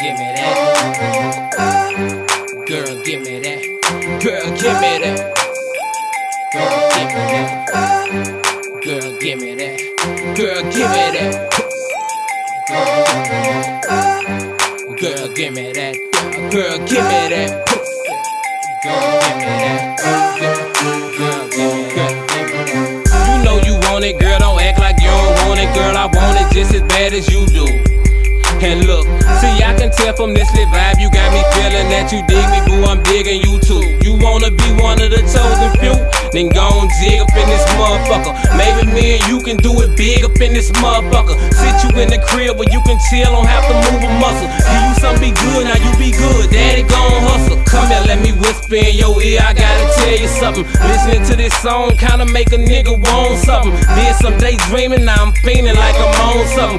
give me that. Girl, give me that. Girl, give me that. Girl, give me that. Girl, give me that. Girl, give me that. Girl, give me that. Girl, give me that. Girl, give me that. Girl, give me that. You know you want it, girl. Don't act like you don't want it, girl. I want it just as bad as you do. And look, see, I can tell from this lit vibe, you got me feeling that you dig me, boo. I'm digging you too. You wanna be one of the chosen few? Then go and dig up in this motherfucker. Maybe me and you can do it big up in this motherfucker. Sit you in the crib where you can chill, don't have to move a muscle. Give you some be good, now you be good. Daddy gon' hustle. Come here, let me whisper in your ear. I gotta tell you something. Listening to this song kinda make a nigga want something. Did some days dreaming, now I'm feeling like I'm on something.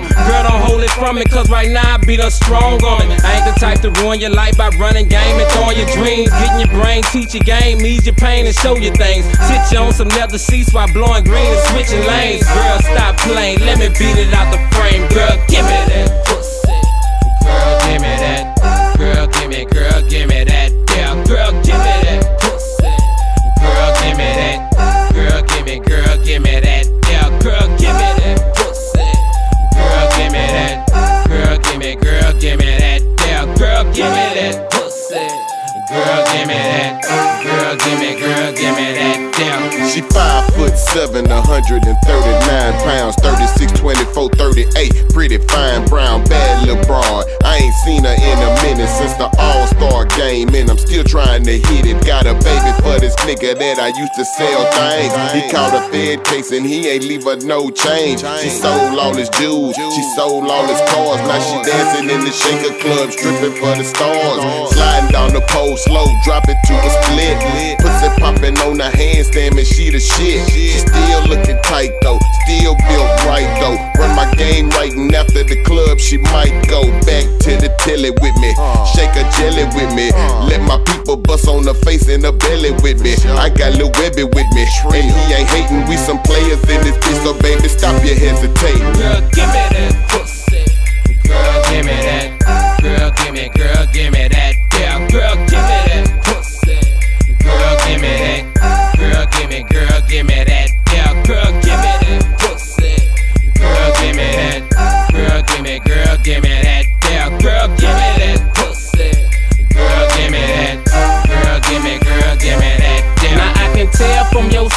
Girl, it cause right now I be the strong on it. I ain't the type to ruin your life by running game and throwing your dreams. Getting your brain, teach your game, ease your pain and show you things. Sit you on some leather seats while blowing green and switching lanes. Girl, stop playing, let me beat it out the frame. Girl, give me that give me that. Girl, give me, girl, 7, 139 pounds, 36, 24, 38. Pretty fine, brown, bad little broad. I ain't seen her in a minute since the All Star game, and I'm still trying to hit it. Got a baby for this nigga that I used to sell things. He caught a Fed case and he ain't leave her no change. She sold all his jewels, she sold all his cars. Now she dancing in the shaker club, stripping for the stars. Sliding down the pole slow, drop it to the handstand, man, she the shit. She still looking tight though, still built right though. Run my game right, and after the club, she might go back to the telly with me. Shake a jelly with me. Let my people bust on the face and the belly with me. I got Lil Webby with me, and he ain't hating. We some players in this bitch, so baby, stop your hesitating. Girl, give me that pussy. Girl, give me that.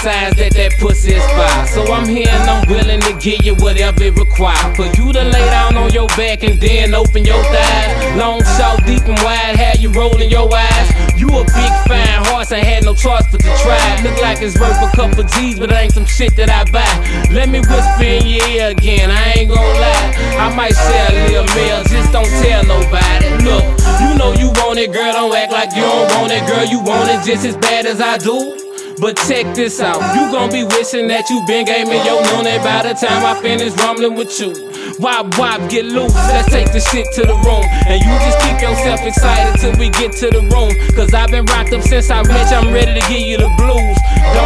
Signs that that pussy is fire. So I'm here and I'm willing to give you whatever it requires. For you to lay down on your back and then open your thighs. Long, short, deep and wide, have you rolling your eyes. You a big fine horse, ain't had no choice but to try. Look like it's worth a couple G's, but it ain't some shit that I buy. Let me whisper in your ear again, I ain't gon' lie. I might share a little meal, just don't tell nobody. Look, you know you want it, girl, don't act like you don't want it, girl. You want it just as bad as I do. But check this out, you gon' be wishing that you been me your money by the time I finish rumbling with you. Wop wop, get loose, let's take the shit to the room. And you just keep yourself excited till we get to the room. Cause I've been rocked up since I met you, I'm ready to give you the blues. Don't